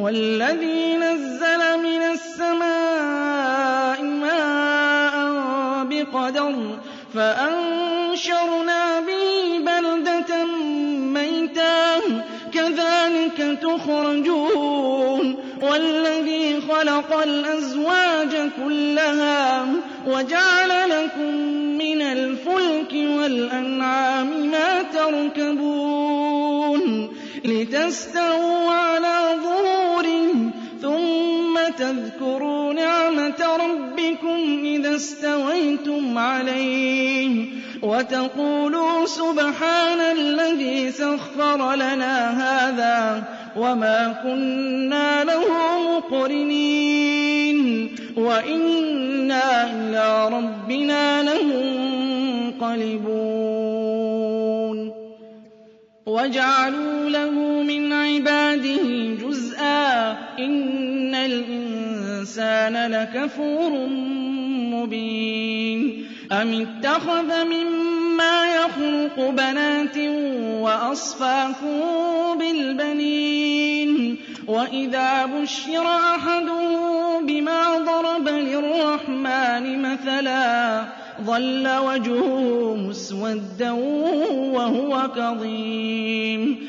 والذي نزل من السماء ماء بقدر فأنشرنا به بلدة ميتا كذلك تخرجون والذي خلق الأزواج كلها وجعل لكم من الفلك والأنعام ما تركبون لتستووا على ظهوره تذكروا نعمة ربكم إذا استويتم عليه وتقولوا سبحان الذي سخر لنا هذا وما كنا له مقرنين وإنا إلى ربنا لمنقلبون وجعلوا له من عباده جزءا إن الإنسان لكفور مبين. أم اتخذ مما يخلق بنات وأصفاكم بالبنين؟ وإذا بشر أحدهم بما ضرب للرحمن مثلا ظل وجهه مسودا وهو كظيم.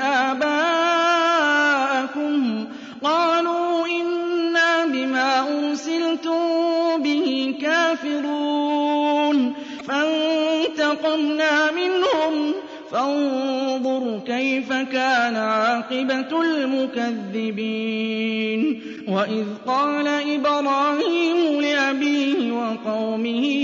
آباءكم قالوا إنا بما أرسلتم به كافرون. فانتقمنا منهم فانظر كيف كان عاقبة المكذبين. وإذ قال إبراهيم لأبيه وقومه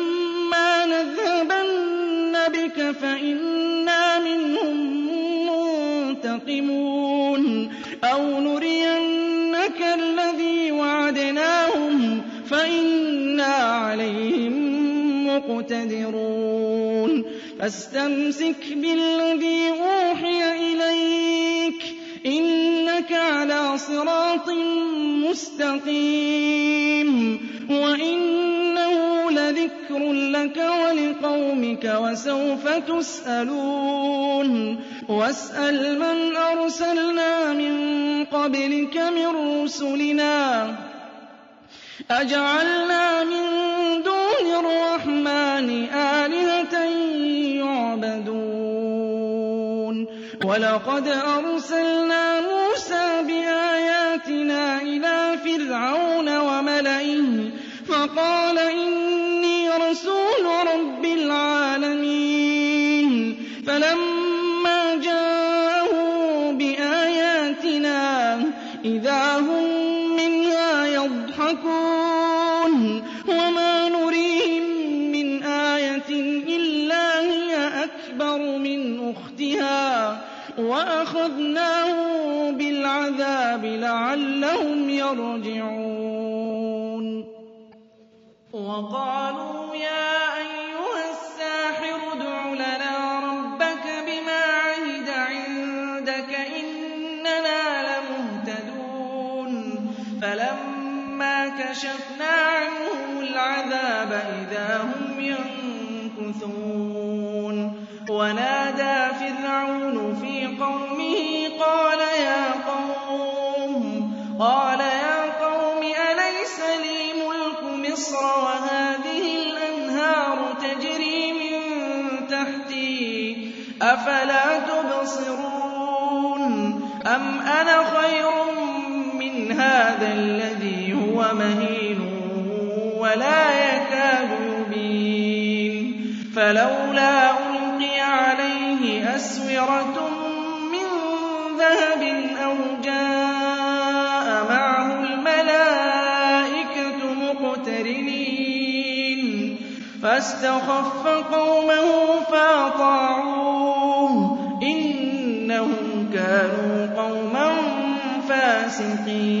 فَإِنَّا مِنْهُم مُّنتَقِمُونَ. أَوْ نُرِيَنَّكَ الَّذِي وَعَدْنَاهُمْ فَإِنَّا عَلَيْهِم مُّقْتَدِرُونَ. فَاسْتَمْسِكْ بِالَّذِي أُوحِيَ إِلَيْكَ ۖ إِنَّكَ عَلَىٰ صِرَاطٍ مُّسْتَقِيمٍ. لَذِكْرٌ لَّكَ وَلِقَوْمِكَ ۖ وَسَوْفَ تُسْأَلُونَ. وَاسْأَلْ مَنْ أَرْسَلْنَا مِن قَبْلِكَ مِن رُّسُلِنَا. أَجَعَلْنَا مِن دُونِ الرَّحْمَٰنِ آلِهَةً يُعْبَدُونَ. وَلَقَدْ أَرْسَلْنَا مُوسَىٰ بِآيَاتِنَا إِلَىٰ فِرْعَوْنَ وَمَلَئِهِ فَقَالَ إِنِّي رَسُولُ رَبِّ الْعَالَمِينَ. فَلَمَّا جَاءَهُم بِآيَاتِنَا إِذَا هُم مِّنْهَا يَضْحَكُونَ. وَمَا نُرِيهِم مِّنْ آيَةٍ إِلَّا هِيَ أَكْبَرُ مِنْ أُخْتِهَا. وَأَخَذْنَاهُم بِالْعَذَابِ لَعَلَّهُمْ يَرْجِعُونَ. وَقَالُوا كَشَفْنَا عَنْهُمُ الْعَذَابَ إِذَا هُمْ يَنكُثُونَ وَنَادَىٰ فِرْعَوْنُ فِي قَوْمِهِ قَالَ يَا قَوْمِ أَلَيْسَ لِي مُلْكُ مِصْرَ وَهَٰذِهِ الْأَنْهَارُ تَجْرِي مِن تَحْتِي أَفَلَا تُبْصِرُونَ أَمْ أَنَا خَيْرٌ مِّنْ هَٰذَا الَّذِي هُوَ مَهِينٌ وَلَا يَكَادُ يُبِينُ. فَلَوْلَا أُلْقِيَ عَلَيْهِ أَسْوِرَةٌ مِّن ذَهَبٍ أَوْ جَاءَ مَعَهُ الْمَلَائِكَةُ مُقْتَرِنِينَ. فَاسْتَخَفَّ قَوْمَهُ فَأَطَاعُوهُ ۚ. إِنَّهُمْ كَانُوا قَوْمًا فَاسِقِينَ.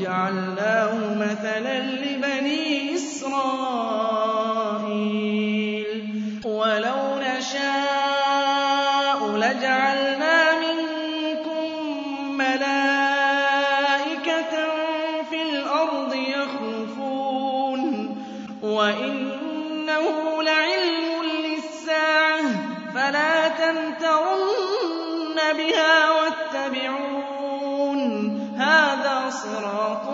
وَجَعَلْنَاهُ مَثَلًا لِّبَنِي إِسْرَائِيلَ. وَلَوْ نَشَاءُ لَجَعَلْنَا مِنكُم مَّلَائِكَةً فِي الْأَرْضِ يَخْلُفُونَ ۖ. وَإِنَّهُ لَعِلْمٌ لِّلسَّاعَةِ. فَلَا تَمْتَرُنَّ بِهَا وَاتَّبِعُونِ ۚ. صِرَاطٌ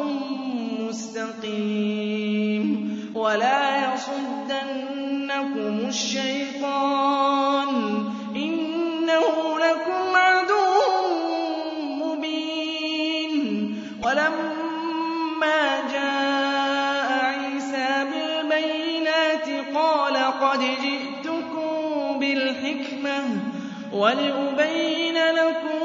مُّسْتَقِيمٌ وَلَا يَصُدَّنَّكُمُ الشَّيْطَانُ ۖ إِنَّهُ لَكُمْ عَدُوٌّ مُّبِينٌ وَلَمَّا جَاءَ عِيسَىٰ بِالْبَيِّنَاتِ قَالَ قَدْ جِئْتُكُم بِالْحِكْمَةِ وَلِأُبَيِّنَ لَكُم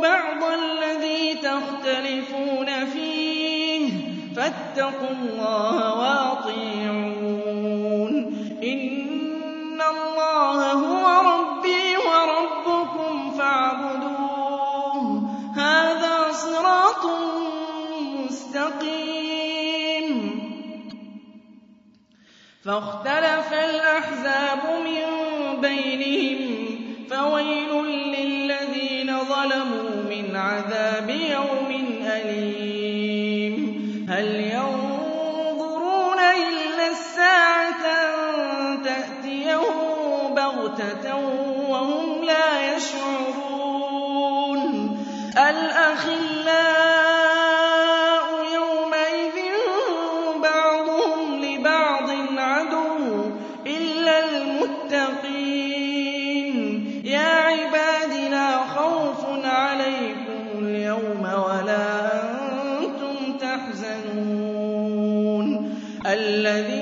بَعْضَ الَّذِي تَخْتَلِفُونَ فِيهِ ۖ. فَاتَّقُوا اللَّهَ وَأَطِيعُونِ ۚ. إِنَّ اللَّهَ هُوَ رَبِّي وَرَبُّكُمْ فَاعْبُدُوهُ ۚ. هَٰذَا صِرَاطٌ مُّسْتَقِيمٌ. فَاخْتَلَفَ الْأَحْزَابُ مِن بَيْنِهِمْ ۖ فَوَيْلٌ لِّلَّذِينَ ظَلَمُوا. عَذَابِ يَوْمٍ أَلِيمٍ؟ هَلْ يَنظُرُونَ إِلَّا السَّاعَةَ أَن تَأْتِيَهُم بَغْتَةً وَهُمْ لَا يَشْعُرُونَ؟ تَحْزَنُونَ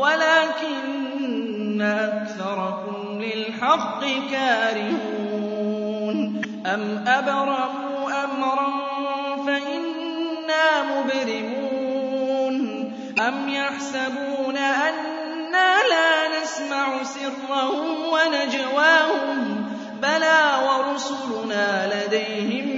وَلَٰكِنَّ أَكْثَرَكُمْ لِلْحَقِّ كَارِهُونَ. أَمْ أَبْرَمُوا أَمْرًا فَإِنَّا مُبْرِمُونَ. أَمْ يَحْسَبُونَ أَنَّا لَا نَسْمَعُ سِرَّهُمْ وَنَجْوَاهُم ۚ. بَلَىٰ وَرُسُلُنَا لَدَيْهِمْ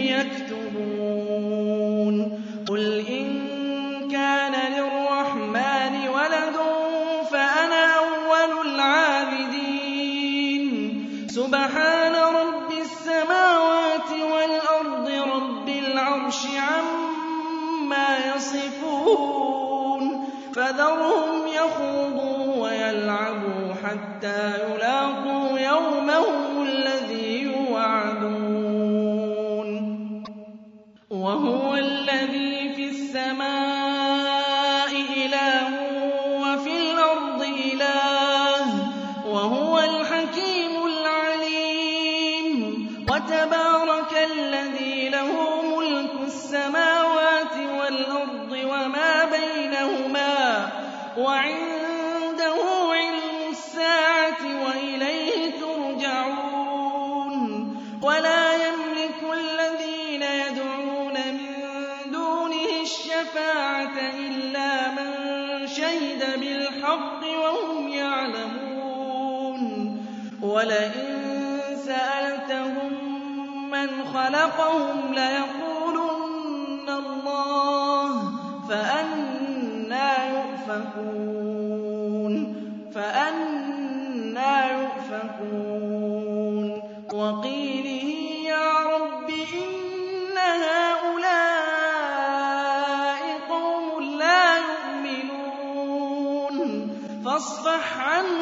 سُبْحَانَ رَبِّ السَّمَاوَاتِ وَالْأَرْضِ رَبِّ الْعَرْشِ عَمَّا يَصِفُونَ فَذَرْهُمْ يَخُوضُوا وَيَلْعَبُوا حَتَّىٰ يُلَاقُوا يَوْمَهُمُ الَّذِي يُوعَدُونَ وَهُوَ الَّذِي فِي السَّمَاءِ وَتَبَارَكَ الَّذِي لَهُ مُلْكُ السَّمَاوَاتِ وَالْأَرْضِ وَمَا بَيْنَهُمَا ۖ وَعِندَهُ عِلْمُ السَّاعَةِ وَإِلَيْهِ تُرْجَعُونَ. وَلَا يَمْلِكُ الَّذِينَ يَدْعُونَ مِن دُونِهِ الشَّفَاعَةَ إِلَّا مَن شَهِدَ بِالْحَقِّ وَهُمْ يَعْلَمُونَ. خَلَقَهُمْ لَيَقُولُنَّ اللَّهُ ۖ فَأَنَّىٰ يُؤْفَكُونَ. وَقِيلِهِ يَا رَبِّ إِنَّ هَٰؤُلَاءِ قَوْمٌ لَّا يُؤْمِنُونَ فَاصْفَحْ عَنْهُمْ